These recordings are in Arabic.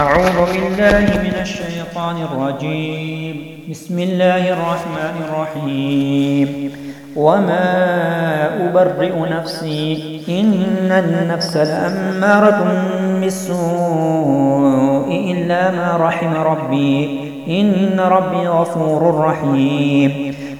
أعوذ بالله من الشيطان الرجيم. بسم الله الرحمن الرحيم. وما أبرئ نفسي إن النفس لأمارة بالسوء إلا ما رحم ربي إن ربي غفور رحيم.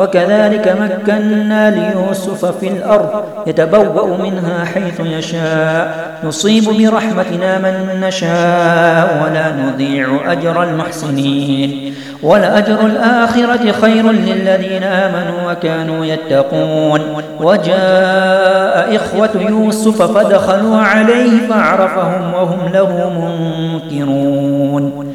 وكذلك مكنا ليوسف في الأرض يتبوأ منها حيث يشاء. نصيب برحمتنا من نشاء ولا نضيع أجر المحسنين. ولأجر الآخرة خير للذين آمنوا وكانوا يتقون. وجاء إخوة يوسف فدخلوا عليه فعرفهم وهم له منكرون.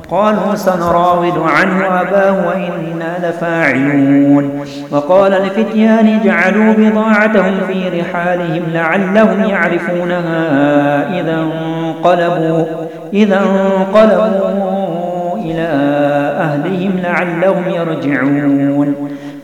قالوا سنراود عنه أباه وإنا لفاعلون. وقال الفتيان جعلوا بضاعتهم في رحالهم لعلهم يعرفونها إذا انقلبوا إذا انقلبوا إلى أهلهم لعلهم يرجعون.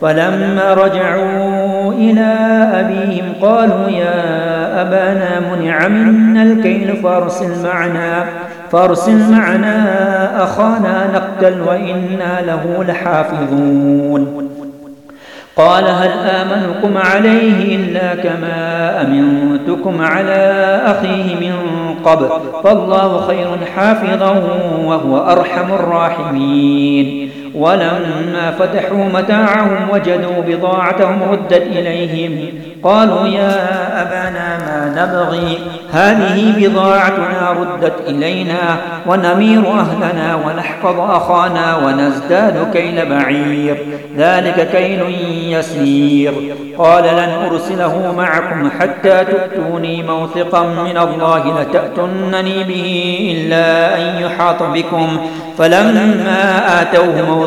فلما رجعوا إلى أبيهم قالوا يا أبانا منع منا الكيل فأرسل معنا. فارسل معنا أخانا نقتل وإنا له لحافظون. قال هل آمنكم عليه إلا كما أمنتكم على أخيه من قبل؟ فالله خير حافظا وهو أرحم الراحمين. ولما فتحوا متاعهم وجدوا بضاعتهم ردت إليهم قالوا يا أبانا ما نبغي؟ هذه بضاعتنا ردت إلينا ونمير أهلنا ونحفظ أخانا ونزداد كيل بعير ذلك كيل يسير. قال لن أرسله معكم حتى تؤتوني موثقا من الله لتأتنني به إلا أن يحاط بكم. فلما آتوه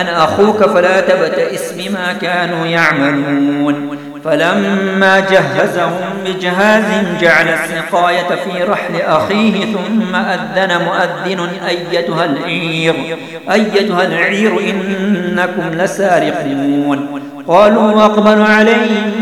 أنا أخوك فلا تبتئس بما كانوا يعملون. فلما جهزهم بجهازهم جعل السقاية في رحل أخيه ثم أذن مؤذن أيتها العير أيتها العير إنكم لسارقون. قالوا واقبلوا عليهم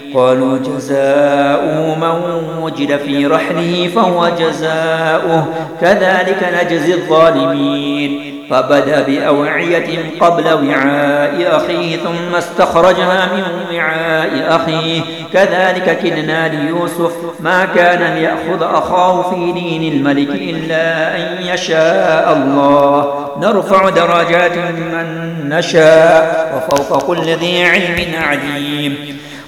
قالوا جزاؤه من وجد في رحله فهو جزاؤه. كذلك نجزي الظالمين. فبدأ بأوعية قبل وعاء أخيه ثم استخرجها من وعاء أخيه. كذلك كدنا ليوسف ما كان ليأخذ أخاه في دين الملك إلا أن يشاء الله. نرفع درجات من نشاء وفوق كل ذي علم عليم.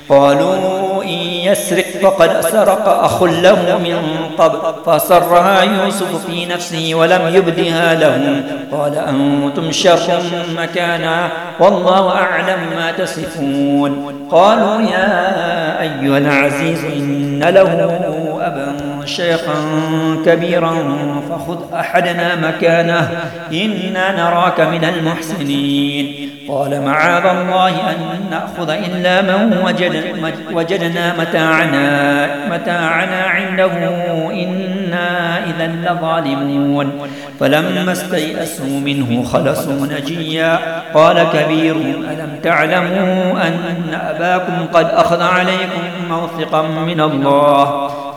قالوا إن يسرق فقد سرق أخ له من قبل فصرها يوسف في نفسه ولم يبدها لهم قال أنتم شر مكانا والله أعلم ما تصفون. قالوا يا أيها العزيز إن له أبا شيخا كبيرا فخذ أحدنا مكانه إنا نراك من المحسنين. قال معاذ الله أن نأخذ إلا من وجد وجدنا متاعنا, متاعنا عنده إنا إذا لظالمون. فلما استيأسوا منه خلصوا نجيا. قال كبيرهم ألم تعلموا أن أباكم قد أخذ عليكم موثقا من الله؟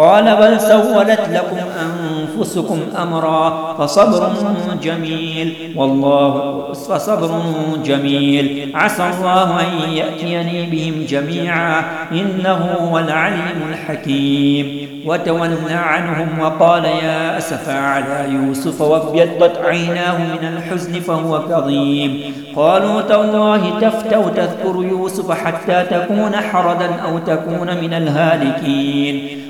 قال بل سولت لكم أنفسكم أمرا فصبر جميل. والله فصبر جميل. عسى الله أن يأتيني بهم جميعا. إنه هو العليم الحكيم. وتولى عنهم وقال يا أسفا على يوسف وابيضت عيناه من الحزن فهو كظيم. قالوا تالله تفتو تذكر يوسف حتى تكون حردا أو تكون من الهالكين.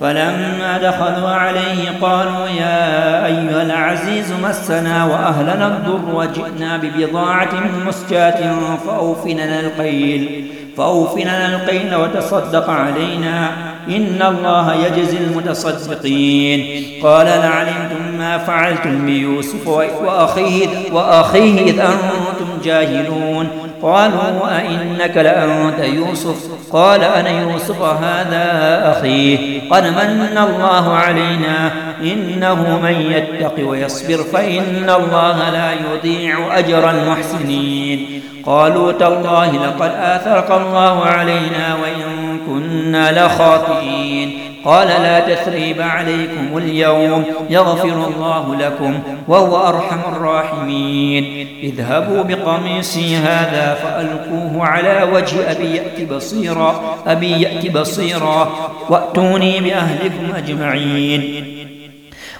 فلما دخلوا عليه قالوا يا أيها العزيز مسنا وأهلنا الضر وجئنا ببضاعة مسجاة فأوفنا القيل فأوفنا القيل وتصدق علينا. إن الله يجزي المتصدقين. قال لعلمتم ما فعلتم بيوسف وأخيه, وأخيه إذ أنتم جاهلون. قالوا أئنك لأنت يوسف؟ قال أنا يوسف هذا أخيه قد من الله علينا. إنه من يتق ويصبر فإن الله لا يضيع أجر المحسنين. قالوا تالله لقد آثرك الله علينا وإن كنا لخاطئين. قال لا تثريب عليكم اليوم يغفر الله لكم وهو أرحم الراحمين. اذهبوا بقميصي هذا فألقوه على وجه أبي يأتي بصيرا أبي يأتي بصيرا وأتوني بأهلكم أجمعين.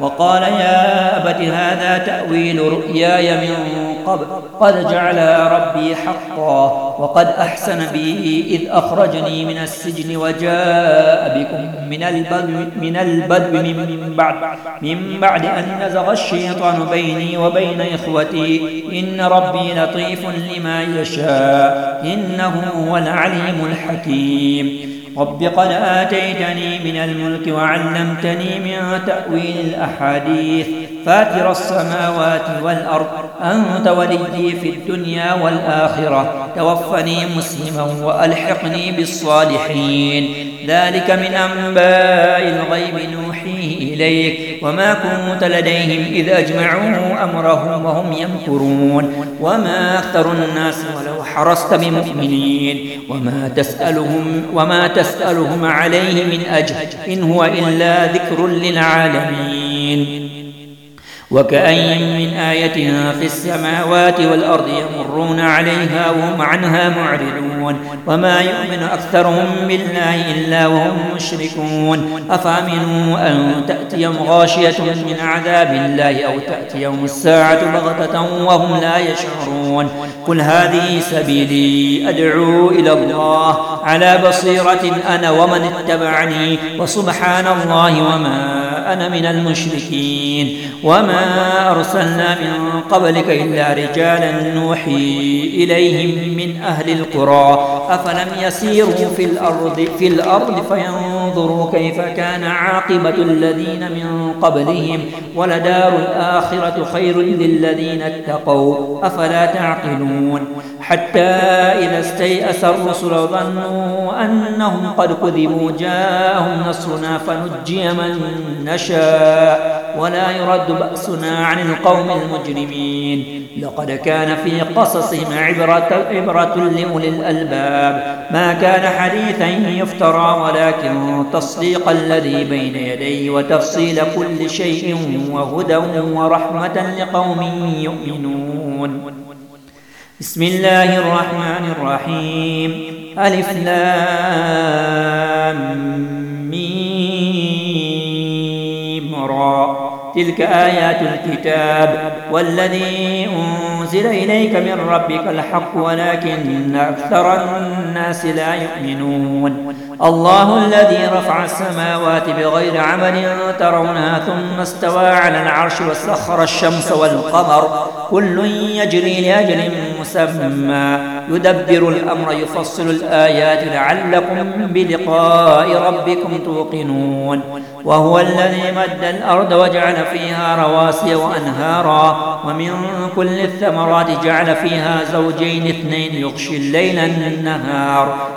وقال يا أبت هذا تأويل رؤياي من قبل. قد جعل ربي حقا وقد أحسن بي إذ أخرجني من السجن وجاء بكم من البدو من البدو من بعد من بعد أن نزغ الشيطان بيني وبين إخوتي. إن ربي لطيف لما يشاء. إنه هو العليم الحكيم. رب قد آتيتني من الملك وعلمتني من تأويل الأحاديث. فاتر السماوات والأرض. أنت وليي في الدنيا والآخرة. توفني مسلما وألحقني بالصالحين. ذلك من أنباء الغيب نوحيه إليك. وما كنت لديهم إذ أجمعوا أمرهم وهم يمكرون. وما أكثر الناس ولو حرصت بمؤمنين. وما تسألهم, وما تسألهم عليه من أجر. إن هو إلا ذكر للعالمين. وكأي من آية في السماوات والأرض يمرون عليها وهم عنها معرضون وما يؤمن أكثرهم بالله إلا وهم مشركون أفأمنوا أن تأتيهم غاشية من عذاب الله أو تأتيهم الساعة بغتة وهم لا يشعرون قل هذه سبيلي أدعو إلى الله على بصيرة أنا ومن اتبعني وسبحان الله وما أنا من المشركين وما أرسلنا من قبلك إلا رجالا نوحي إليهم من أهل القرى أفلم يسيروا في الأرض في الأرض فينظروا كيف كان عاقبة الذين من قبلهم ولدار الآخرة خير للذين اتقوا أفلا تعقلون؟ حتى إذا استيأس الرسل ظنوا أنهم قد كذبوا جاءهم نصرنا فنجي من نشاء ولا يرد بأسنا عن القوم المجرمين. لقد كان في قصصهم عبرة, عبرة لأولي الألباب. ما كان حديثا يفترى ولكن تصديق الذي بين يديه وتفصيل كل شيء وهدى ورحمة لقوم يؤمنون. بسم الله الرحمن الرحيم. ألف لام ميم را. تلك آيات الكتاب. والذي أنزل إليك من ربك الحق ولكن أكثر الناس لا يؤمنون. الله الذي رفع السماوات بغير عمل ترونها ثم استوى على العرش وسخر الشمس والقمر. كل يجري لأجل مسمى. يدبر الأمر يفصل الآيات لعلكم بلقاء ربكم توقنون. وهو الذي مد الأرض وجعل فيها رواسي وأنهارا. ومن كل الثمرات جعل فيها زوجين اثنين يغشي الليل النهار.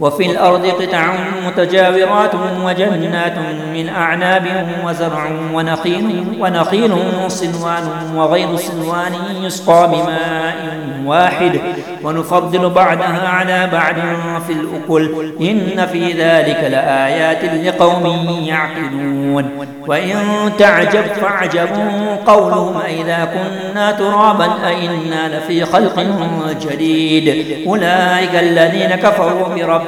وفي الأرض قطع متجاورات وجنات من أعناب وزرع ونخيل, ونخيل صنوان وغير صنوان يسقى بماء واحد. ونفضل بعدها على بعد في الأكل. إن في ذلك لآيات لقوم يعقلون. وإن تعجب فاعجب قولهم إذا كنا ترابا أئنا لفي خلق جديد. أولئك الذين كفروا بربهم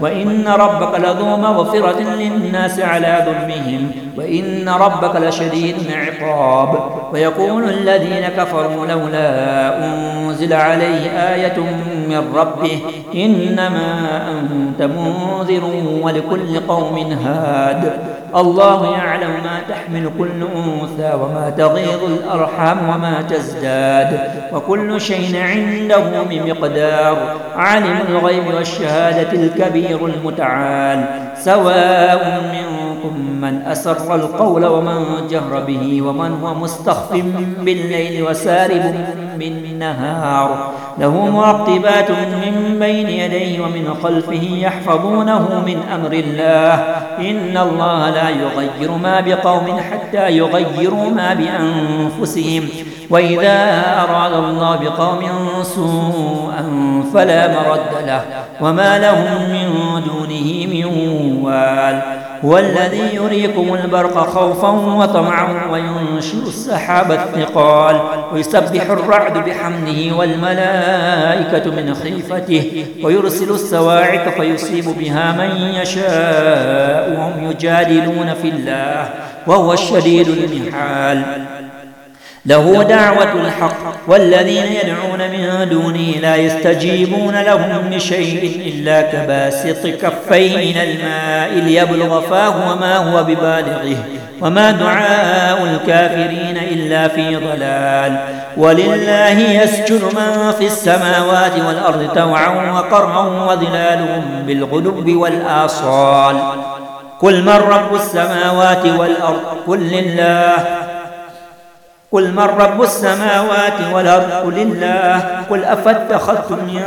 وإن ربك لذو مغفرة للناس على ظلمهم وإن ربك لشديد عقاب ويقول الذين كفروا لولا أنزل عليه آية من ربه إنما أنت منذر ولكل قوم هاد. الله يعلم ما تحمل كل أنثى وما تغيض الأرحام وما تزداد. وكل شيء عنده بمقدار. عالم الغيب والشهادة الكبير. المتعال سواء منكم من أسر القول ومن جهر به ومن هو مستخف بالليل وسارب بالنهار. له معقبات من بين يديه ومن خلفه يحفظونه من أمر الله. إن الله لا يغير ما بقوم حتى يغيروا ما بأنفسهم. وإذا أراد الله بقوم سوءا فلا مرد له. وما لهم من دونه من وال. هو الذي يريكم البرق خوفا وطمعا وينشر السحاب الثقال ويسبح الرعد بحمده والملائكة من خيفته ويرسل السواعق فيصيب بها من يشاء وهم يجادلون في الله وهو الشديد المحال له دعوة الحق. والذين يدعون من دونه لا يستجيبون لهم بشيء إلا كباسط كفيه من الماء ليبلغ فاه وما هو ببالغه. وما دعاء الكافرين إلا في ضلال. ولله يسجد من في السماوات والأرض توعا وقرعا وظلالهم بالغدب والآصال. قل من رب السماوات والأرض؟ قل لله. قل من رب السماوات والأرض؟ قل الله. قل أفاتخذتم من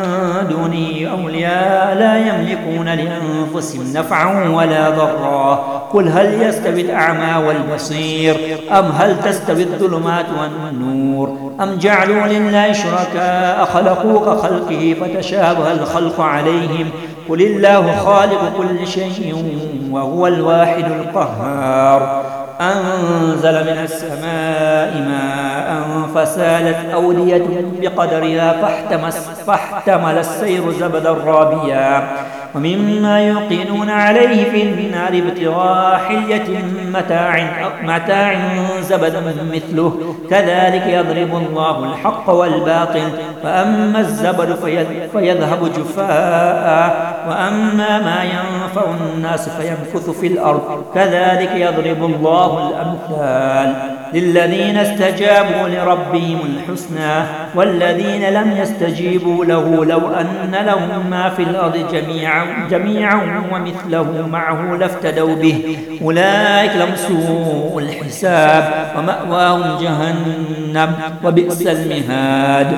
دوني أولياء لا يملكون لأنفسهم نفعا ولا ضرا. قل هل يستوي الأعمى والبصير؟ أم هل تستوي الظلمات والنور؟ أم جعلوا لله شركاء خلقوا كخلقه فتشابه الخلق عليهم؟ قل الله خالق كل شيء وهو الواحد القهار. أنزل من السماء ماء فسالت أودية بقدرها فاحتمل السير زبدا رابيا. ومما يوقنون عليه في النار ابتغاء حلية متاع, متاع زبد مثله. كذلك يضرب الله الحق والباطل. فأما الزبد فيذهب جفاء. وأما ما ينفع الناس فيمكث في الأرض. كذلك يضرب الله الأمثال. للذين استجابوا لربهم الحسنى والذين لم يستجيبوا له لو أن لهم ما في الأرض جميعا, جميعا ومثله معه لافتدوا به. أولئك لهم سوء الحساب ومأواهم جهنم وبئس المهاد.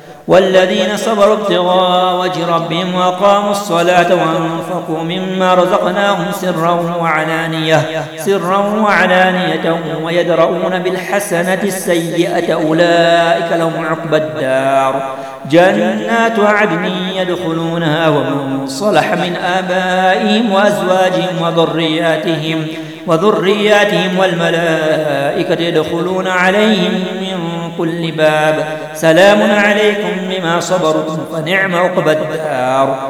والذين صبروا ابتغاء وجه ربهم وأقاموا الصلاة وأنفقوا مما رزقناهم سرا وعلانية سرا وعلانية ويدرؤون بالحسنة السيئة أولئك لهم عقبى الدار. جنات عدن يدخلونها ومن صلح من آبائهم وأزواجهم وذرياتهم وذرياتهم والملائكة يدخلون عليهم من كل باب. سلام عليكم بما صبرتم فنعم عقبى الدار.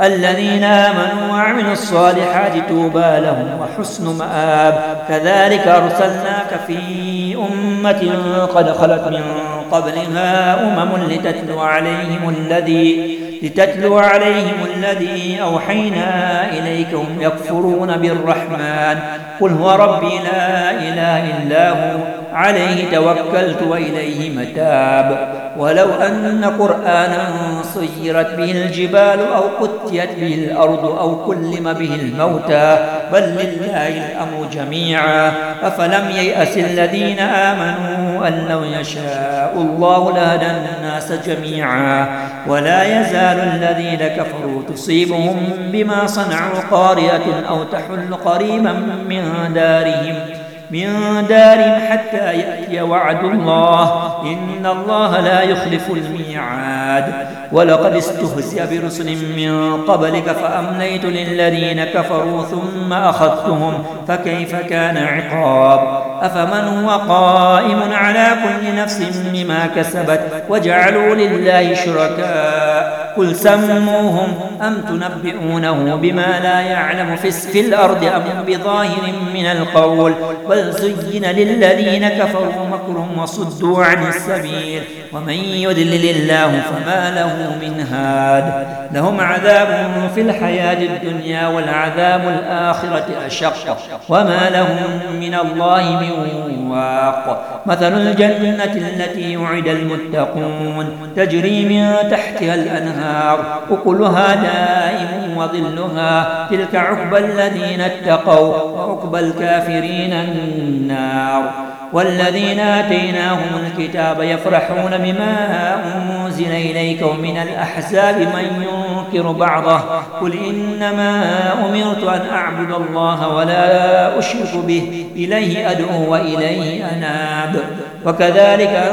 الذين آمنوا وعملوا الصالحات توبى لهم وحسن مآب. كذلك أرسلناك في أمة قد خلت من قبلها أمم لتتلو عليهم الذي لتتلو عليهم الذي أوحينا إليك. هم يكفرون بالرحمن. قل هو ربي لا إله إلا هو. عليه توكلت وإليه متاب. ولو أن قرآنا صيرت به الجبال أو قتيت به الأرض أو كلم به الموتى بل لله الأمر جميعا. أفلم ييأس الذين آمنوا أن لو يشاء الله لهدى الناس جميعا. ولا يزال الذين كفروا تصيبهم بما صنعوا قارئة أو تحل قريبا من دارهم. من دار حتى يأتي وعد الله. إن الله لا يخلف الميعاد. ولقد استهزئ برسل من قبلك فأمليت للذين كفروا ثم أخذتهم. فكيف كان عقاب؟ أفمن هو قائم على كل نفس بما كسبت وجعلوا لله شركاء؟ قل سموهم أم تنبئونه بما لا يعلم في الأرض أم بظاهر من القول بل زين للذين كفروا مكرهم وصدوا عن السبيل ومن يدلل الله فما له من هاد لهم عذاب في الحياة الدنيا والعذاب الآخرة أشق وما لهم من الله من واق مثل الجنة التي يعد المتقون تجري من تحتها الأنهار أكلها دائم وظلها. تلك عقبى الذين اتقوا وعقبى الكافرين النار. والذين آتيناهم الكتاب يفرحون بما أنزل إليك ومن الأحزاب من ينكر بعضه. قل إنما أمرت أن أعبد الله ولا أشرك به إليه أدعو وإليه أناب. وكذلك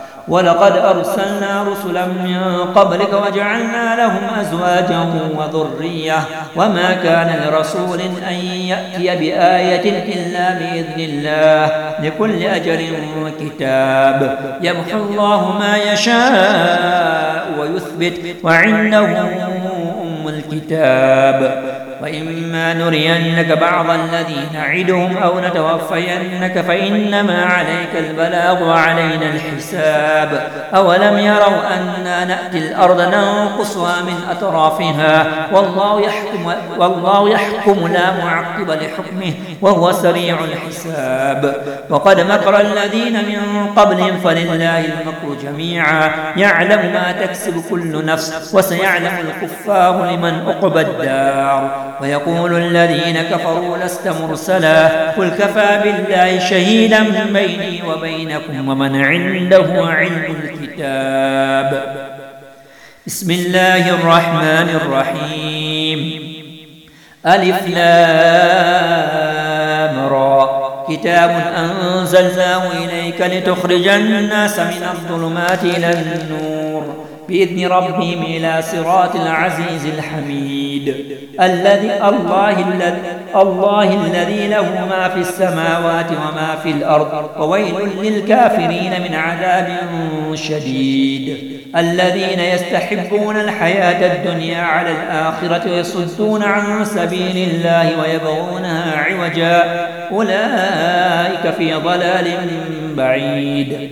ولقد أرسلنا رسلا من قبلك وجعلنا لهم أزواجا وذرية وما كان لرسول أن يأتي بآية إلا بإذن الله لكل أجل كتاب يمحو الله ما يشاء ويثبت وعنده أم الكتاب. وإما نرينك بعض الذي نعدهم أو نتوفينك فإنما عليك البلاغ وعلينا الحساب. أولم يروا أنا نأتي الأرض ننقصها من أطرافها؟ والله يحكم, والله يحكم لا معقب لحكمه وهو سريع الحساب. وقد مكر الذين من قبلهم فلله المكر جميعا. يعلم ما تكسب كل نفس وسيعلم الكفار لمن أقبى الدار. ويقول الذين كفروا لست مرسلا. قل كفى بالله شهيدا بيني وبينكم ومن عنده علم الكتاب. بسم الله الرحمن الرحيم. ألف لام را. كتاب أنزلناه إليك لتخرج الناس من الظلمات إلى النور. بإذن ربهم إلى صراط العزيز الحميد. الذي الله الذي الله الذي له ما في السماوات وما في الأرض وويل للكافرين من عذاب شديد. الذين يستحبون الحياة الدنيا على الآخرة ويصدون عن سبيل الله ويبغونها عوجا. أولئك في ضلال بعيد.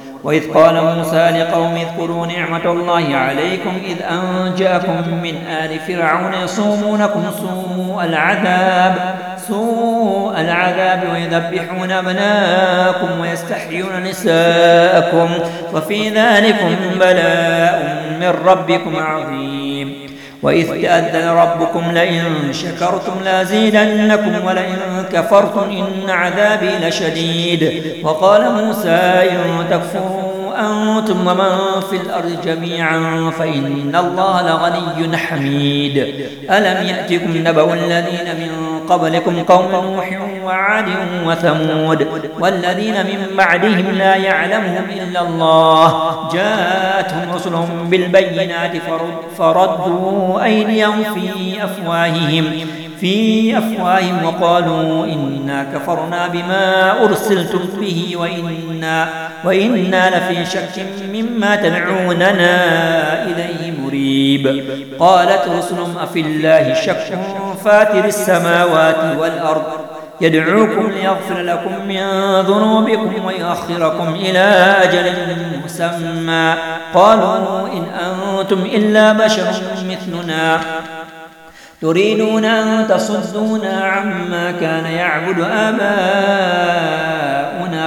وإذ قال موسى لقوم اذكروا نعمة الله عليكم إذ أنجاكم من آل فرعون يصومونكم سوء العذاب سوء العذاب ويذبحون أبناءكم ويستحيون نساءكم وفي ذلكم بلاء من ربكم عظيم. وإذ تأذن ربكم لئن شكرتم لازيدنكم ولئن كفرتم إن عذابي لشديد. وقال موسى إن تكفروا أنتم ومن في الأرض جميعا فإن الله لغني حميد. ألم يأتكم نبأ الذين من قبلكم قوم نوح وعاد وثمود والذين من بعدهم لا يعلمهم إلا الله. جاءتهم رسلهم بالبينات فردوا أيديهم في أفواههم. في أفواههم وقالوا إنا كفرنا بما أرسلتم به وإنا, وإنا لفي شك مما تدعوننا إليه مريب. قالت رسلهم أفي الله شك فاتر السماوات والأرض. يدعوكم ليغفر لكم من ذنوبكم ويؤخركم إلى أجل مسمى. قالوا إن أنتم إلا بشر مثلنا. تريدون أن تصدونا عما كان يعبد آباؤنا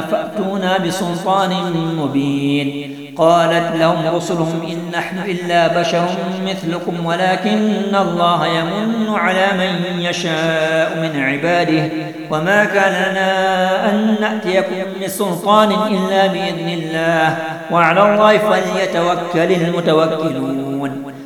فأتونا بسلطان مبين. قالت لهم رسلهم إن نحن إلا بشر مثلكم ولكن الله يمن على من يشاء من عباده. وما كان لنا أن نأتيكم بسلطان إلا بإذن الله. وعلى الله فليتوكل المتوكلون.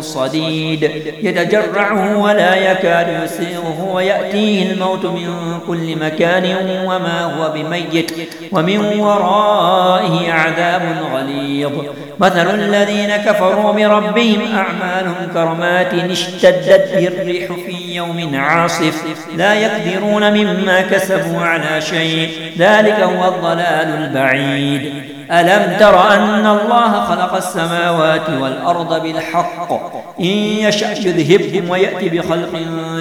صديد. يتجرعه ولا يكاد يسيغه ويأتيه الموت من كل مكان وما هو بميت ومن ورائه عذاب غليظ. مثل الذين كفروا بربهم أعمالهم كرمات اشتدت به الريح في يوم عاصف. لا يقدرون مما كسبوا على شيء. ذلك هو الضلال البعيد. ألم تر أن الله خلق السماوات والأرض بالحق؟ إن يشأ يذهبهم ويأتي بخلق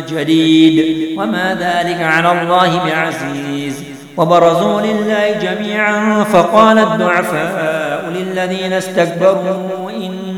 جديد. وما ذلك على الله بعزيز. وبرزوا لله جميعا. فقال الضعفاء للذين استكبروا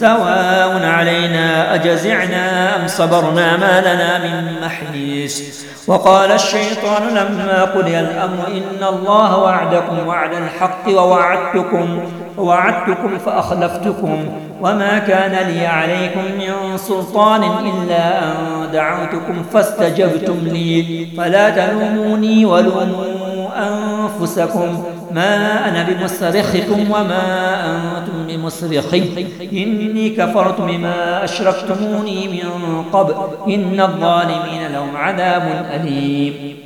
سواء علينا أجزعنا أم صبرنا ما لنا من محيص. وقال الشيطان لما قضي الأمر إن الله وعدكم وعد الحق ووعدتكم ووعدتكم فأخلفتكم. وما كان لي عليكم من سلطان إلا أن دعوتكم فاستجبتم لي. فلا تلوموني ولوموا أنفسكم. ما أنا بمصرخكم وما أنتم بمصرخي. إني كفرت بما أشركتموني من قبل. إن الظالمين لهم عذاب أليم.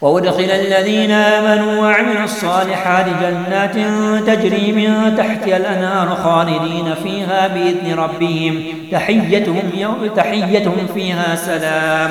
وأدخل الذين آمنوا وعملوا الصالحات جنات تجري من تحتها الأنهار خالدين فيها بإذن ربهم. تحيتهم, تحيتهم فيها سلام.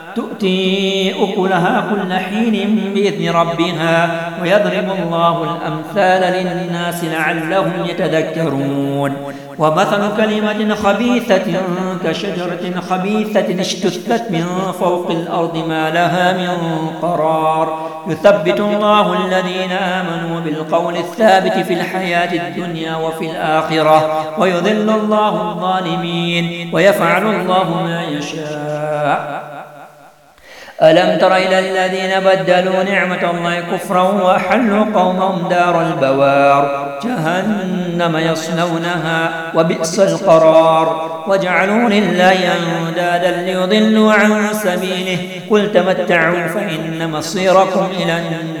تؤتي أكلها كل حين بإذن ربها ويضرب الله الأمثال للناس لعلهم يتذكرون. ومثل كلمة خبيثة كشجرة خبيثة اجتثت من فوق الأرض ما لها من قرار. يثبت الله الذين آمنوا بالقول الثابت في الحياة الدنيا وفي الآخرة ويذل الله الظالمين ويفعل الله ما يشاء. ألم تر إلى الذين بدلوا نعمة الله كفرا وأحلوا قومهم دار البوار؟ جهنم يصلونها وبئس القرار. وجعلوا لله أندادا ليضلوا عن سبيله. قل تمتعوا فإن مصيركم إلى النار.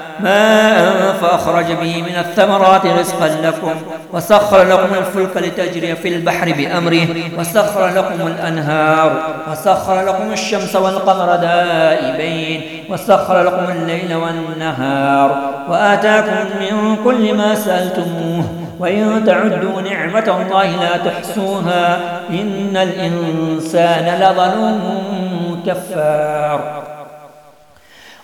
ماء فأخرج به من الثمرات رزقا لكم وسخر لكم الفلك لتجري في البحر بأمره وسخر لكم الأنهار وسخر لكم الشمس والقمر دائبين وسخر لكم الليل والنهار وآتاكم من كل ما سألتموه وإن تعدوا نعمة الله لا تحصوها إن الإنسان لظلوم كفار.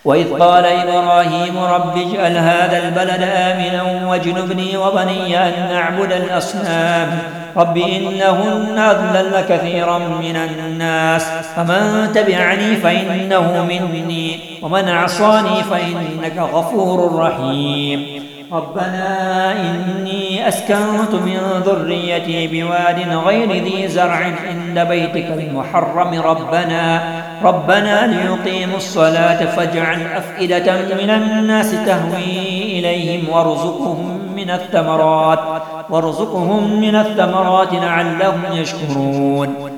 وإذ قال إبراهيم رب اجعل هذا البلد آمنا واجنبني وبني أن نعبد الأصنام. رب إنهن أضلل كثيرا من الناس. فمن تبعني فإنه مني ومن عصاني فإنك غفور رحيم. ربنا إني أسكنت من ذريتي بواد غير ذي زرع عند بيتك المحرم. ربنا ربنا ليقيموا الصلاة فاجعل أفئدة من الناس تهوي إليهم وارزقهم من الثمرات وارزقهم من الثمرات لعلهم يشكرون.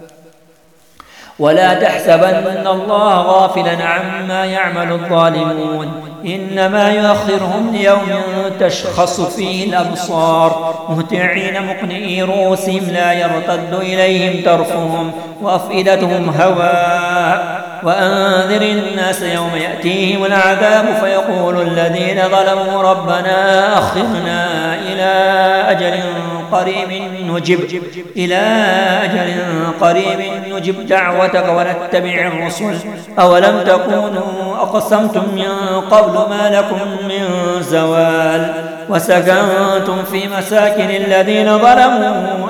ولا تحسبن الله غافلا عما يعمل الظالمون. إنما يؤخرهم ليوم تشخص فيه الأبصار. مهتعين مقنئي رؤوسهم لا يرتد إليهم طرفهم وأفئدتهم هواء. وأنذر الناس يوم يأتيهم العذاب فيقول الذين ظلموا ربنا أخرنا إلى أجل قريب نجب إلى أجل قريب نجب دعوتك ونتبع الرسل. أولم تكونوا أقسمتم من قبل ما لكم من زوال وسكنتم في مساكن الذين ظلموا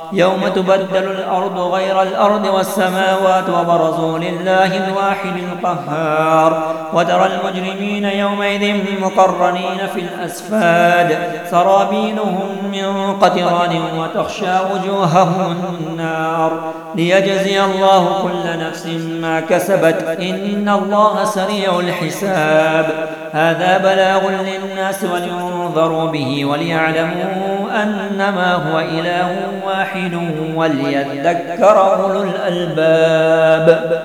يوم تبدل الأرض غير الأرض والسماوات وبرزوا لله الواحد القهار. وترى المجرمين يومئذ مقرنين في الأسفاد. سرابيلهم من قطران وتخشى وجوههم النار. ليجزي الله كل نفس ما كسبت. إن الله سريع الحساب. هذا بلاغ للناس ولينظروا به وليعلموا أنما هو إله واحد. وليذكر أولو الألباب